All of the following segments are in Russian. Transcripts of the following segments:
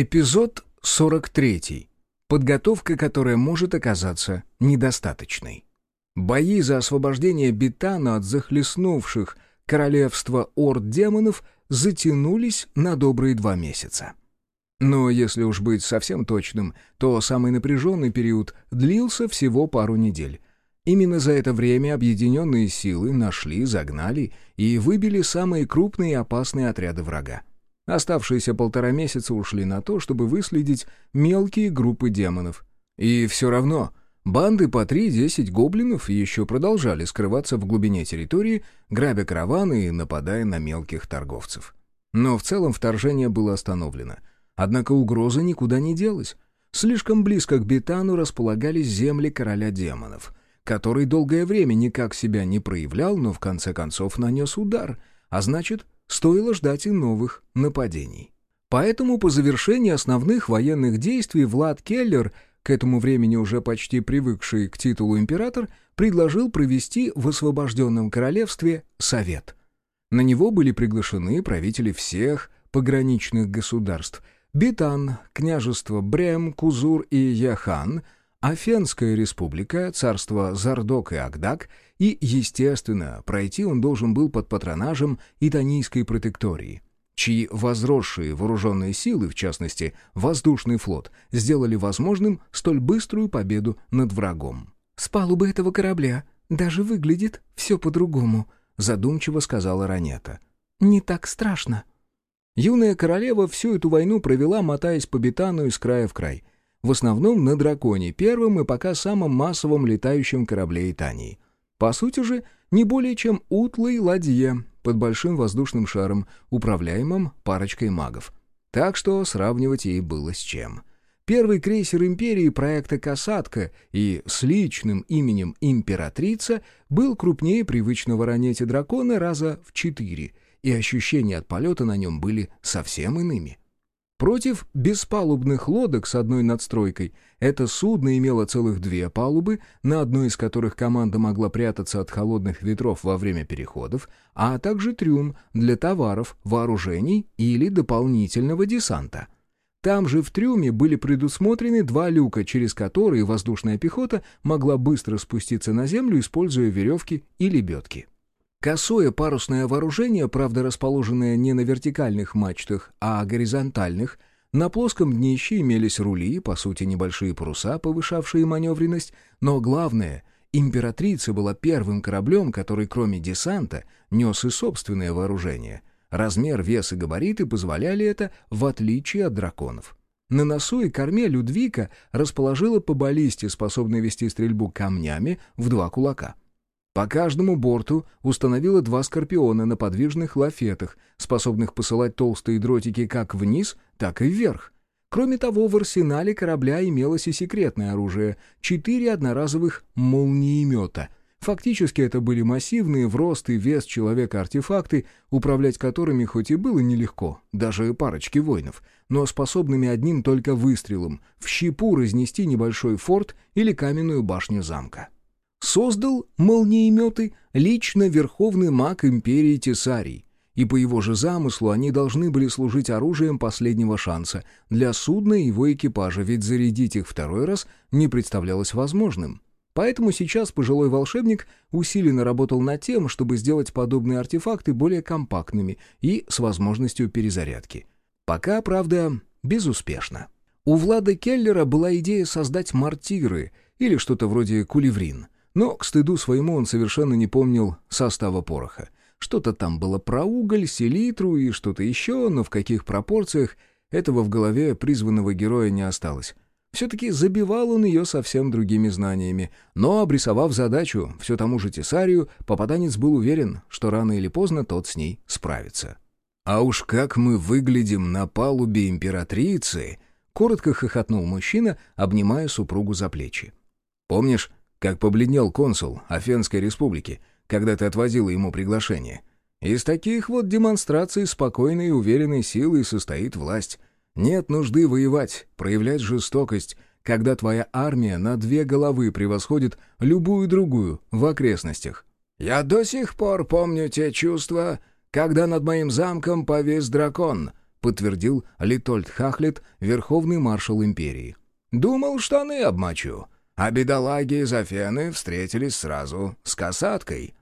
Эпизод 43. Подготовка, которая может оказаться недостаточной. Бои за освобождение Бетана от захлестнувших королевства орд демонов затянулись на добрые два месяца. Но если уж быть совсем точным, то самый напряженный период длился всего пару недель. Именно за это время объединенные силы нашли, загнали и выбили самые крупные и опасные отряды врага. Оставшиеся полтора месяца ушли на то, чтобы выследить мелкие группы демонов. И все равно банды по 3-10 гоблинов еще продолжали скрываться в глубине территории, грабя караваны и нападая на мелких торговцев. Но в целом вторжение было остановлено. Однако угроза никуда не делась. Слишком близко к Бетану располагались земли короля демонов, который долгое время никак себя не проявлял, но в конце концов нанес удар, а значит стоило ждать и новых нападений. Поэтому по завершении основных военных действий Влад Келлер, к этому времени уже почти привыкший к титулу император, предложил провести в освобожденном королевстве совет. На него были приглашены правители всех пограничных государств – Битан, княжество Брем, Кузур и Яхан, Афенская республика, царство Зардок и Агдак – и, естественно, пройти он должен был под патронажем Итанийской протектории, чьи возросшие вооруженные силы, в частности, воздушный флот, сделали возможным столь быструю победу над врагом. «С палубы этого корабля даже выглядит все по-другому», — задумчиво сказала Ранета. «Не так страшно». Юная королева всю эту войну провела, мотаясь по бетану из края в край. В основном на драконе, первом и пока самом массовом летающем корабле Итании — по сути же, не более чем утлой ладье под большим воздушным шаром, управляемым парочкой магов. Так что сравнивать ей было с чем. Первый крейсер империи проекта «Касатка» и с личным именем «Императрица» был крупнее привычного ранете дракона раза в четыре, и ощущения от полета на нем были совсем иными. Против беспалубных лодок с одной надстройкой это судно имело целых две палубы, на одной из которых команда могла прятаться от холодных ветров во время переходов, а также трюм для товаров, вооружений или дополнительного десанта. Там же в трюме были предусмотрены два люка, через которые воздушная пехота могла быстро спуститься на землю, используя веревки и лебедки. Косое парусное вооружение, правда расположенное не на вертикальных мачтах, а горизонтальных, на плоском днище имелись рули, по сути небольшие паруса, повышавшие маневренность, но главное — императрица была первым кораблем, который кроме десанта нес и собственное вооружение. Размер, вес и габариты позволяли это, в отличие от драконов. На носу и корме Людвика расположила по баллисте, способной вести стрельбу камнями, в два кулака — по каждому борту установила два «Скорпиона» на подвижных лафетах, способных посылать толстые дротики как вниз, так и вверх. Кроме того, в арсенале корабля имелось и секретное оружие — четыре одноразовых молниемета. Фактически это были массивные в рост и вес человека артефакты, управлять которыми хоть и было нелегко, даже парочки воинов, но способными одним только выстрелом в щепу разнести небольшой форт или каменную башню замка. Создал молниеметы лично верховный маг империи Тесарий, и по его же замыслу они должны были служить оружием последнего шанса для судна и его экипажа, ведь зарядить их второй раз не представлялось возможным. Поэтому сейчас пожилой волшебник усиленно работал над тем, чтобы сделать подобные артефакты более компактными и с возможностью перезарядки. Пока, правда, безуспешно. У Влада Келлера была идея создать мортиры или что-то вроде кулеврин — но, к стыду своему, он совершенно не помнил состава пороха. Что-то там было про уголь, селитру и что-то еще, но в каких пропорциях этого в голове призванного героя не осталось. Все-таки забивал он ее совсем другими знаниями, но, обрисовав задачу все тому же Тесарию, попаданец был уверен, что рано или поздно тот с ней справится. «А уж как мы выглядим на палубе императрицы!» — коротко хохотнул мужчина, обнимая супругу за плечи. «Помнишь, как побледнел консул Афенской республики, когда ты отвозила ему приглашение. Из таких вот демонстраций спокойной и уверенной силы состоит власть. Нет нужды воевать, проявлять жестокость, когда твоя армия на две головы превосходит любую другую в окрестностях. Я до сих пор помню те чувства, когда над моим замком повис дракон, подтвердил Литольд Хахлет, верховный маршал империи. «Думал, штаны обмочу, а бедолаги из Афены встретились сразу с касаткой».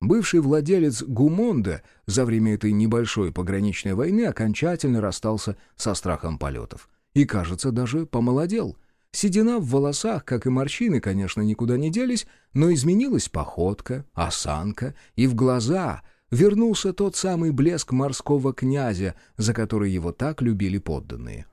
Бывший владелец Гумонда за время этой небольшой пограничной войны окончательно расстался со страхом полетов. И, кажется, даже помолодел. Седина в волосах, как и морщины, конечно, никуда не делись, но изменилась походка, осанка, и в глаза вернулся тот самый блеск морского князя, за который его так любили подданные.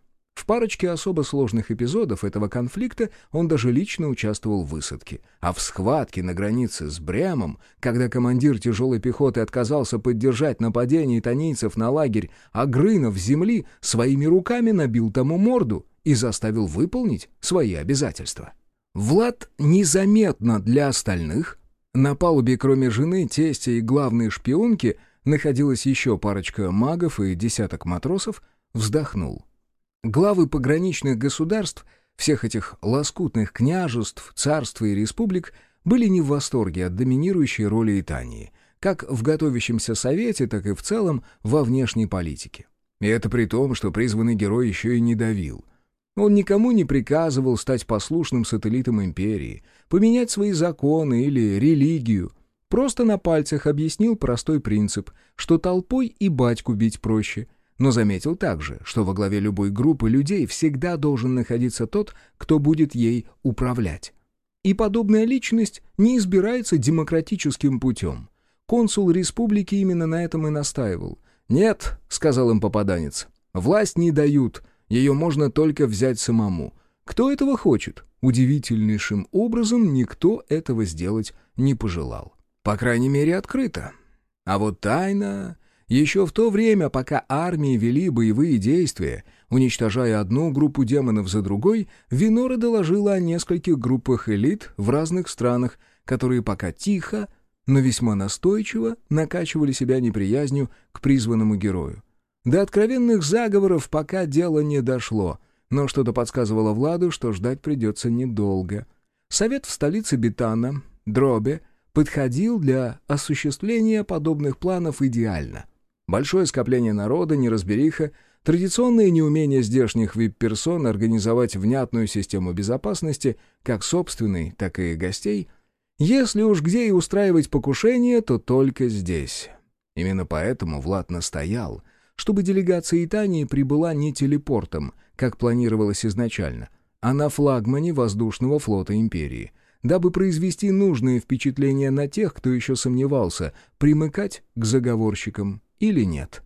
В парочке особо сложных эпизодов этого конфликта он даже лично участвовал в высадке. А в схватке на границе с Бремом, когда командир тяжелой пехоты отказался поддержать нападение итанийцев на лагерь, а Грынов земли своими руками набил тому морду и заставил выполнить свои обязательства. Влад незаметно для остальных. На палубе, кроме жены, тестя и главной шпионки, находилась еще парочка магов и десяток матросов, вздохнул. Главы пограничных государств, всех этих лоскутных княжеств, царств и республик, были не в восторге от доминирующей роли Итании, как в готовящемся совете, так и в целом во внешней политике. И это при том, что призванный герой еще и не давил. Он никому не приказывал стать послушным сателлитом империи, поменять свои законы или религию, просто на пальцах объяснил простой принцип, что толпой и батьку бить проще — но заметил также, что во главе любой группы людей всегда должен находиться тот, кто будет ей управлять. И подобная личность не избирается демократическим путем. Консул республики именно на этом и настаивал. «Нет», — сказал им попаданец, — «власть не дают, ее можно только взять самому. Кто этого хочет?» Удивительнейшим образом никто этого сделать не пожелал. По крайней мере, открыто. А вот тайна... Еще в то время, пока армии вели боевые действия, уничтожая одну группу демонов за другой, Винора доложила о нескольких группах элит в разных странах, которые пока тихо, но весьма настойчиво накачивали себя неприязнью к призванному герою. До откровенных заговоров пока дело не дошло, но что-то подсказывало Владу, что ждать придется недолго. Совет в столице Бетана, Дробе, подходил для осуществления подобных планов идеально — Большое скопление народа, неразбериха, традиционное неумение здешних вип-персон организовать внятную систему безопасности, как собственной, так и гостей. Если уж где и устраивать покушение, то только здесь. Именно поэтому Влад настоял, чтобы делегация Итании прибыла не телепортом, как планировалось изначально, а на флагмане воздушного флота империи, дабы произвести нужное впечатление на тех, кто еще сомневался, примыкать к заговорщикам или нет.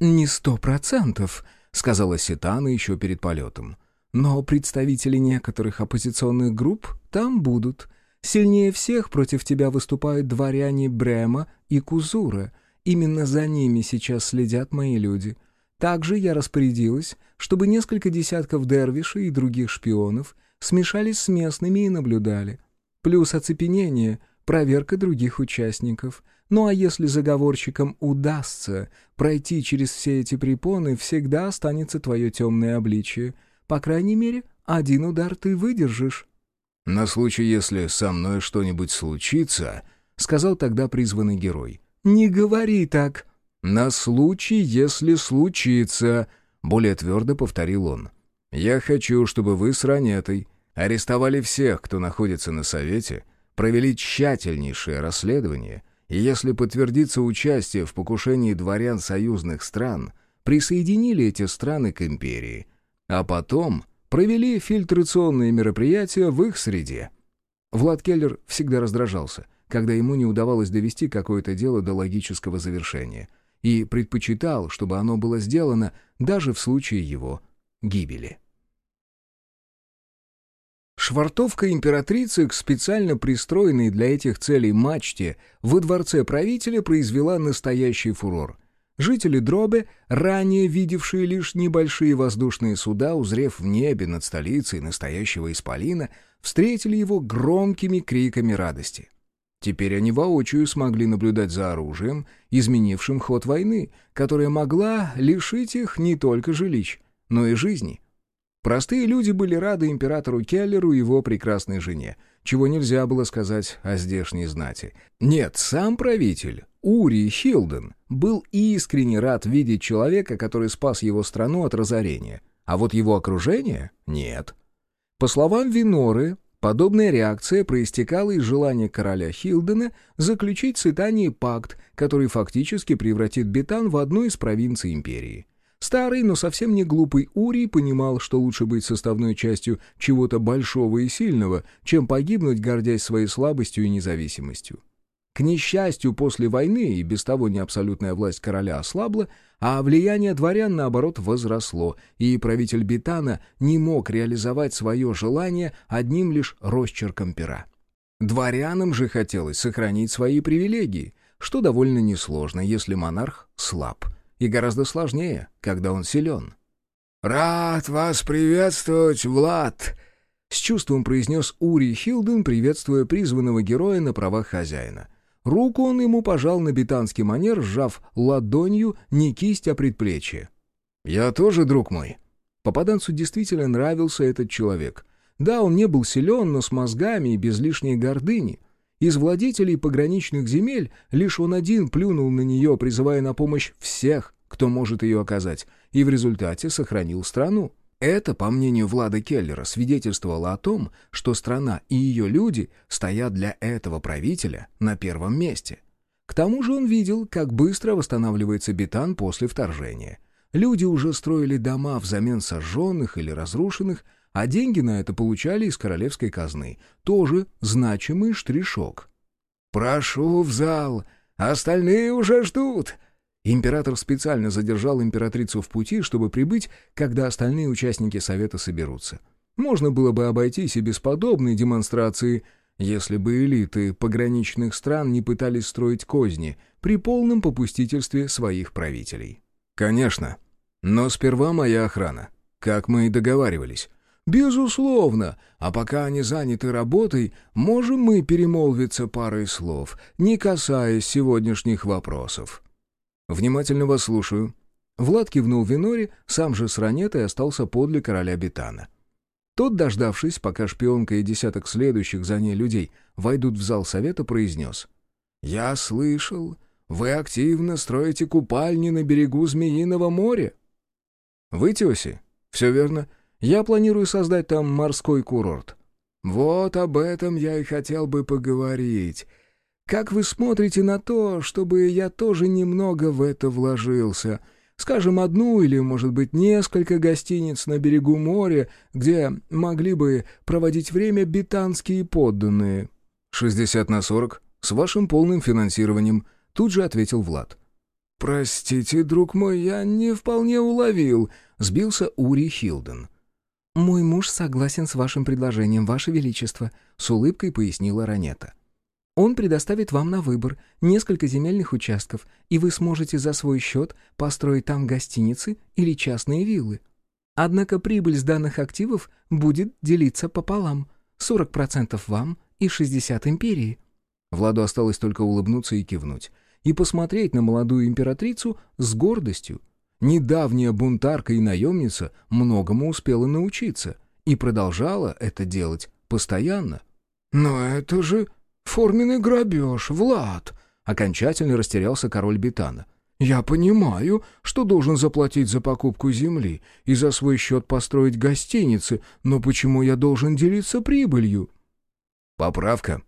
«Не сто процентов», — сказала Ситана еще перед полетом. «Но представители некоторых оппозиционных групп там будут. Сильнее всех против тебя выступают дворяне Брема и Кузура. Именно за ними сейчас следят мои люди. Также я распорядилась, чтобы несколько десятков дервишей и других шпионов смешались с местными и наблюдали. Плюс оцепенение, проверка других участников. Ну а если заговорщикам удастся пройти через все эти препоны, всегда останется твое темное обличие. По крайней мере, один удар ты выдержишь». «На случай, если со мной что-нибудь случится», — сказал тогда призванный герой. «Не говори так». «На случай, если случится», — более твердо повторил он. «Я хочу, чтобы вы с Ранетой арестовали всех, кто находится на совете, провели тщательнейшее расследование» и если подтвердится участие в покушении дворян союзных стран, присоединили эти страны к империи, а потом провели фильтрационные мероприятия в их среде. Влад Келлер всегда раздражался, когда ему не удавалось довести какое-то дело до логического завершения, и предпочитал, чтобы оно было сделано даже в случае его гибели. Швартовка императрицы к специально пристроенной для этих целей мачте во дворце правителя произвела настоящий фурор. Жители Дробе, ранее видевшие лишь небольшие воздушные суда, узрев в небе над столицей настоящего исполина, встретили его громкими криками радости. Теперь они воочию смогли наблюдать за оружием, изменившим ход войны, которая могла лишить их не только жилищ, но и жизни. Простые люди были рады императору Келлеру и его прекрасной жене, чего нельзя было сказать о здешней знати. Нет, сам правитель Ури Хилден был искренне рад видеть человека, который спас его страну от разорения, а вот его окружение — нет. По словам Виноры, подобная реакция проистекала из желания короля Хилдена заключить с Итанией пакт, который фактически превратит Бетан в одну из провинций империи. Старый, но совсем не глупый Урий понимал, что лучше быть составной частью чего-то большого и сильного, чем погибнуть, гордясь своей слабостью и независимостью. К несчастью, после войны и без того не абсолютная власть короля ослабла, а влияние дворян, наоборот, возросло, и правитель Бетана не мог реализовать свое желание одним лишь росчерком пера. Дворянам же хотелось сохранить свои привилегии, что довольно несложно, если монарх слаб — и гораздо сложнее, когда он силен. «Рад вас приветствовать, Влад!» С чувством произнес Ури Хилден, приветствуя призванного героя на правах хозяина. Руку он ему пожал на бетанский манер, сжав ладонью не кисть, а предплечье. «Я тоже, друг мой». Попаданцу действительно нравился этот человек. Да, он не был силен, но с мозгами и без лишней гордыни — из владетелей пограничных земель лишь он один плюнул на нее, призывая на помощь всех, кто может ее оказать, и в результате сохранил страну. Это, по мнению Влада Келлера, свидетельствовало о том, что страна и ее люди стоят для этого правителя на первом месте. К тому же он видел, как быстро восстанавливается Бетан после вторжения. Люди уже строили дома взамен сожженных или разрушенных, а деньги на это получали из королевской казны. Тоже значимый штришок. «Прошу в зал, остальные уже ждут!» Император специально задержал императрицу в пути, чтобы прибыть, когда остальные участники совета соберутся. Можно было бы обойтись и без подобной демонстрации, если бы элиты пограничных стран не пытались строить козни при полном попустительстве своих правителей. «Конечно. Но сперва моя охрана, как мы и договаривались. «Безусловно. А пока они заняты работой, можем мы перемолвиться парой слов, не касаясь сегодняшних вопросов». «Внимательно вас слушаю». Влад кивнул Виноре, сам же с ранетой остался подле короля Бетана. Тот, дождавшись, пока шпионка и десяток следующих за ней людей войдут в зал совета, произнес. «Я слышал, вы активно строите купальни на берегу Змеиного моря». «Вы, Теоси?» «Все верно. Я планирую создать там морской курорт». «Вот об этом я и хотел бы поговорить. Как вы смотрите на то, чтобы я тоже немного в это вложился? Скажем, одну или, может быть, несколько гостиниц на берегу моря, где могли бы проводить время бетанские подданные?» «Шестьдесят на сорок, с вашим полным финансированием», — тут же ответил Влад. «Простите, друг мой, я не вполне уловил», — сбился Ури Хилден. «Мой муж согласен с вашим предложением, ваше величество», — с улыбкой пояснила Ранета. «Он предоставит вам на выбор несколько земельных участков, и вы сможете за свой счет построить там гостиницы или частные виллы. Однако прибыль с данных активов будет делиться пополам. 40% вам и 60% империи». Владу осталось только улыбнуться и кивнуть, и посмотреть на молодую императрицу с гордостью — Недавняя бунтарка и наемница многому успела научиться и продолжала это делать постоянно. «Но это же форменный грабеж, Влад!» — окончательно растерялся король Бетана. «Я понимаю, что должен заплатить за покупку земли и за свой счет построить гостиницы, но почему я должен делиться прибылью?» «Поправка.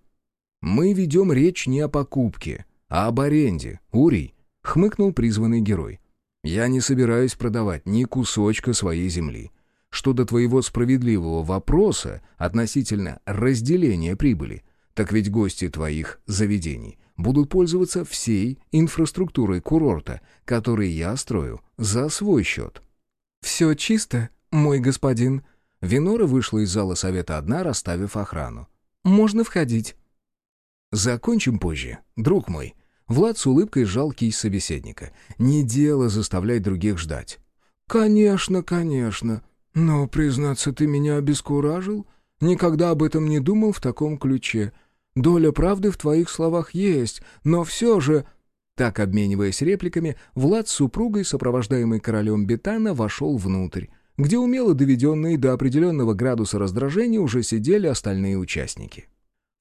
Мы ведем речь не о покупке, а об аренде, Урий», — хмыкнул призванный герой. Я не собираюсь продавать ни кусочка своей земли. Что до твоего справедливого вопроса относительно разделения прибыли, так ведь гости твоих заведений будут пользоваться всей инфраструктурой курорта, который я строю за свой счет. «Все чисто, мой господин». Винора вышла из зала совета одна, расставив охрану. «Можно входить». «Закончим позже, друг мой», Влад с улыбкой сжал кисть собеседника. «Не дело заставлять других ждать». «Конечно, конечно. Но, признаться, ты меня обескуражил. Никогда об этом не думал в таком ключе. Доля правды в твоих словах есть, но все же...» Так, обмениваясь репликами, Влад с супругой, сопровождаемый королем Бетана, вошел внутрь, где умело доведенные до определенного градуса раздражения уже сидели остальные участники.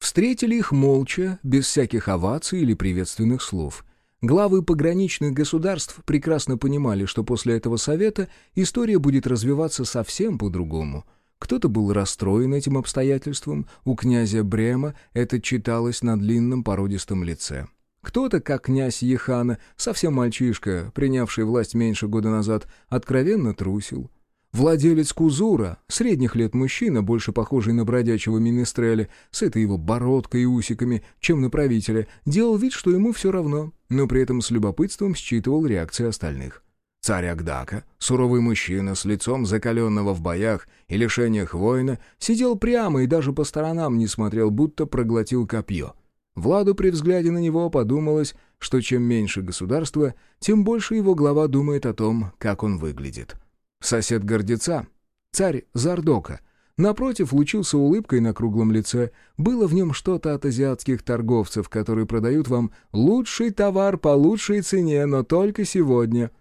Встретили их молча, без всяких оваций или приветственных слов. Главы пограничных государств прекрасно понимали, что после этого совета история будет развиваться совсем по-другому. Кто-то был расстроен этим обстоятельством, у князя Брема это читалось на длинном породистом лице. Кто-то, как князь Ехана, совсем мальчишка, принявший власть меньше года назад, откровенно трусил. Владелец Кузура, средних лет мужчина, больше похожий на бродячего министреля, с этой его бородкой и усиками, чем на правителя, делал вид, что ему все равно, но при этом с любопытством считывал реакции остальных. Царь Агдака, суровый мужчина с лицом закаленного в боях и лишениях воина, сидел прямо и даже по сторонам не смотрел, будто проглотил копье. Владу при взгляде на него подумалось, что чем меньше государства, тем больше его глава думает о том, как он выглядит. Сосед гордеца, царь Зардока, напротив лучился улыбкой на круглом лице. Было в нем что-то от азиатских торговцев, которые продают вам лучший товар по лучшей цене, но только сегодня.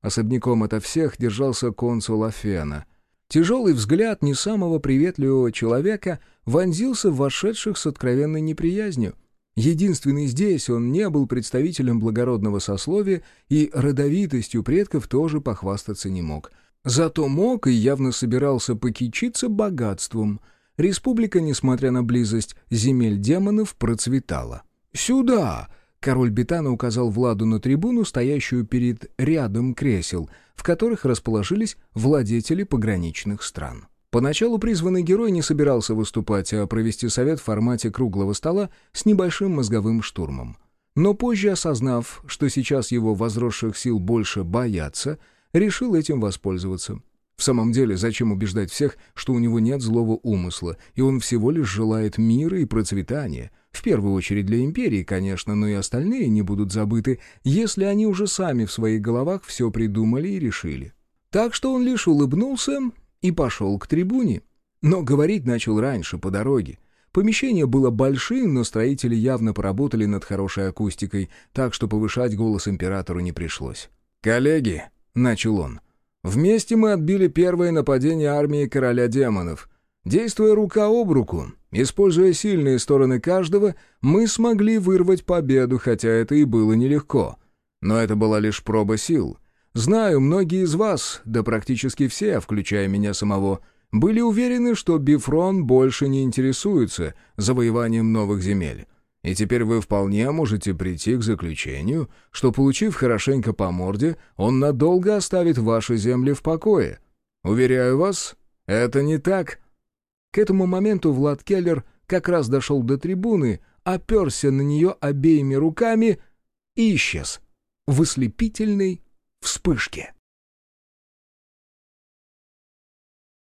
Особняком ото всех держался консул Афена. Тяжелый взгляд не самого приветливого человека вонзился в вошедших с откровенной неприязнью. Единственный здесь он не был представителем благородного сословия и родовитостью предков тоже похвастаться не мог — Зато мог и явно собирался покичиться богатством. Республика, несмотря на близость земель демонов, процветала. «Сюда!» — король Бетана указал Владу на трибуну, стоящую перед рядом кресел, в которых расположились владетели пограничных стран. Поначалу призванный герой не собирался выступать, а провести совет в формате круглого стола с небольшим мозговым штурмом. Но позже, осознав, что сейчас его возросших сил больше боятся, решил этим воспользоваться. В самом деле, зачем убеждать всех, что у него нет злого умысла, и он всего лишь желает мира и процветания? В первую очередь для империи, конечно, но и остальные не будут забыты, если они уже сами в своих головах все придумали и решили. Так что он лишь улыбнулся и пошел к трибуне. Но говорить начал раньше, по дороге. Помещение было большим, но строители явно поработали над хорошей акустикой, так что повышать голос императору не пришлось. «Коллеги!» — начал он. «Вместе мы отбили первое нападение армии короля демонов. Действуя рука об руку, используя сильные стороны каждого, мы смогли вырвать победу, хотя это и было нелегко. Но это была лишь проба сил. Знаю, многие из вас, да практически все, включая меня самого, были уверены, что Бифрон больше не интересуется завоеванием новых земель. И теперь вы вполне можете прийти к заключению, что, получив хорошенько по морде, он надолго оставит ваши земли в покое. Уверяю вас, это не так. К этому моменту Влад Келлер как раз дошел до трибуны, оперся на нее обеими руками и исчез в ослепительной вспышке.